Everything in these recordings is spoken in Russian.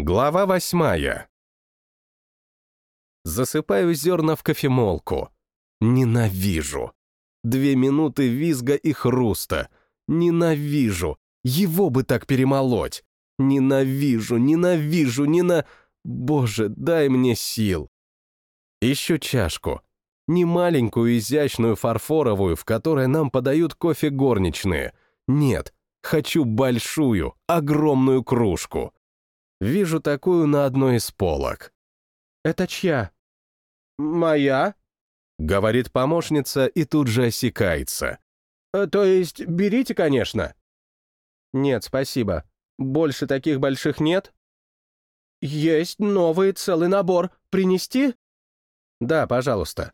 Глава восьмая. Засыпаю зерна в кофемолку. Ненавижу. Две минуты визга и хруста. Ненавижу. Его бы так перемолоть. Ненавижу, ненавижу, нена... Боже, дай мне сил. Ищу чашку. Не маленькую изящную фарфоровую, в которой нам подают кофе горничные. Нет, хочу большую, огромную кружку. Вижу такую на одной из полок. «Это чья?» «Моя?» — говорит помощница и тут же осекается. «Э, «То есть берите, конечно». «Нет, спасибо. Больше таких больших нет?» «Есть новый целый набор. Принести?» «Да, пожалуйста».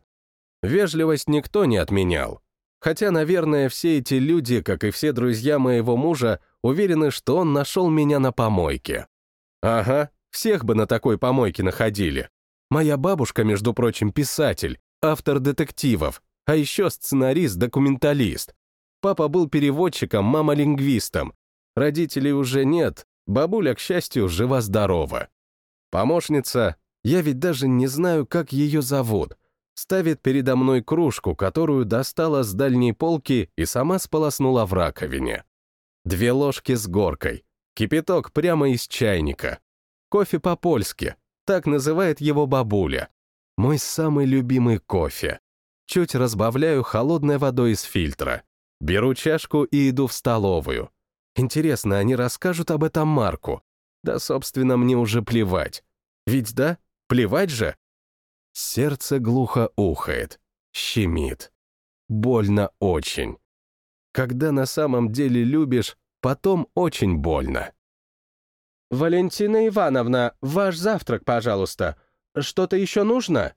Вежливость никто не отменял. Хотя, наверное, все эти люди, как и все друзья моего мужа, уверены, что он нашел меня на помойке. Ага, всех бы на такой помойке находили. Моя бабушка, между прочим, писатель, автор детективов, а еще сценарист-документалист. Папа был переводчиком, мама лингвистом. Родителей уже нет, бабуля, к счастью, жива-здорова. Помощница, я ведь даже не знаю, как ее зовут, ставит передо мной кружку, которую достала с дальней полки и сама сполоснула в раковине. Две ложки с горкой, Кипяток прямо из чайника. Кофе по-польски. Так называет его бабуля. Мой самый любимый кофе. Чуть разбавляю холодной водой из фильтра. Беру чашку и иду в столовую. Интересно, они расскажут об этом Марку? Да, собственно, мне уже плевать. Ведь да, плевать же. Сердце глухо ухает, щемит. Больно очень. Когда на самом деле любишь, Потом очень больно. «Валентина Ивановна, ваш завтрак, пожалуйста. Что-то еще нужно?»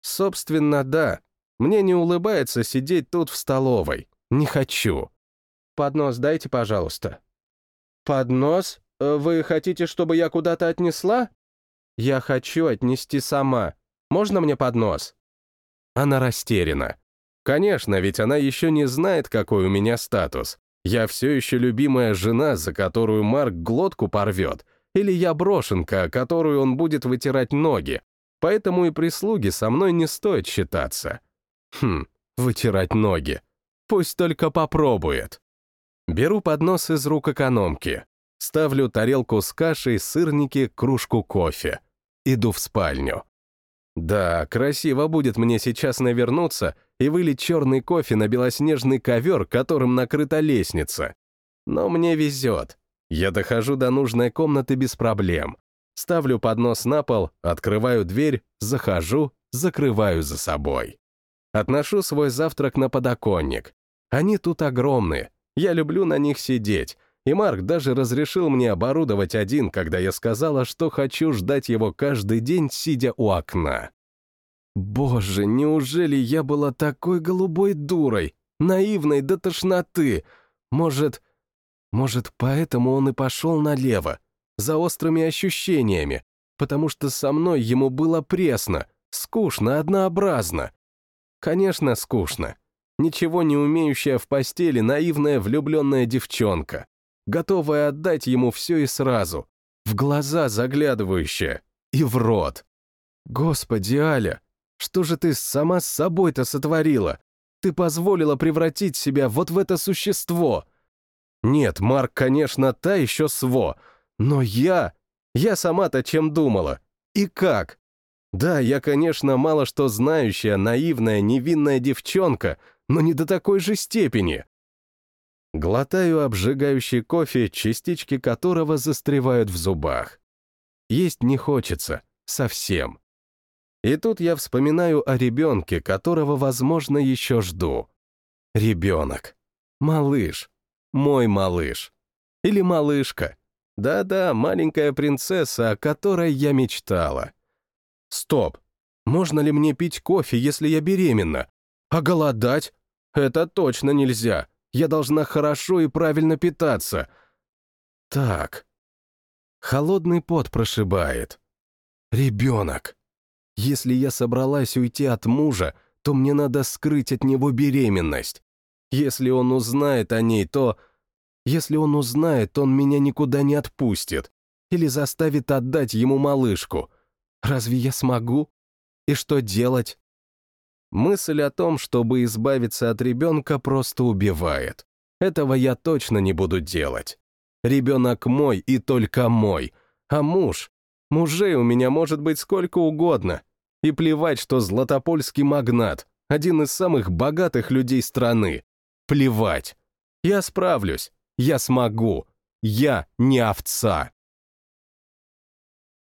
«Собственно, да. Мне не улыбается сидеть тут в столовой. Не хочу». «Поднос дайте, пожалуйста». «Поднос? Вы хотите, чтобы я куда-то отнесла?» «Я хочу отнести сама. Можно мне поднос?» Она растеряна. Конечно, ведь она еще не знает, какой у меня статус. Я все еще любимая жена, за которую Марк глотку порвет, или я брошенка, которую он будет вытирать ноги, поэтому и прислуги со мной не стоит считаться. Хм, вытирать ноги. Пусть только попробует. Беру поднос из рук экономки, ставлю тарелку с кашей, сырники, кружку кофе. Иду в спальню. Да, красиво будет мне сейчас навернуться и вылить черный кофе на белоснежный ковер, которым накрыта лестница. Но мне везет. Я дохожу до нужной комнаты без проблем. Ставлю поднос на пол, открываю дверь, захожу, закрываю за собой. Отношу свой завтрак на подоконник. Они тут огромные, я люблю на них сидеть, и Марк даже разрешил мне оборудовать один, когда я сказала, что хочу ждать его каждый день, сидя у окна. Боже, неужели я была такой голубой дурой, наивной до тошноты? Может, может, поэтому он и пошел налево, за острыми ощущениями, потому что со мной ему было пресно, скучно, однообразно. Конечно, скучно. Ничего не умеющая в постели наивная влюбленная девчонка, готовая отдать ему все и сразу, в глаза заглядывающая и в рот. Господи, Аля, что же ты сама с собой-то сотворила? Ты позволила превратить себя вот в это существо. Нет, Марк, конечно, та еще сво. Но я... Я сама-то чем думала? И как? Да, я, конечно, мало что знающая, наивная, невинная девчонка, но не до такой же степени. Глотаю обжигающий кофе, частички которого застревают в зубах. Есть не хочется. Совсем. И тут я вспоминаю о ребенке, которого, возможно, еще жду. Ребенок. Малыш. Мой малыш. Или малышка. Да-да, маленькая принцесса, о которой я мечтала. Стоп. Можно ли мне пить кофе, если я беременна? А голодать? Это точно нельзя. Я должна хорошо и правильно питаться. Так. Холодный пот прошибает. Ребенок. Если я собралась уйти от мужа, то мне надо скрыть от него беременность. Если он узнает о ней, то... Если он узнает, он меня никуда не отпустит. или заставит отдать ему малышку. Разве я смогу? И что делать? Мысль о том, чтобы избавиться от ребенка, просто убивает. Этого я точно не буду делать. Ребенок мой и только мой. А муж? Мужей у меня может быть сколько угодно. И плевать, что Златопольский магнат, один из самых богатых людей страны. Плевать. Я справлюсь. Я смогу. Я не овца.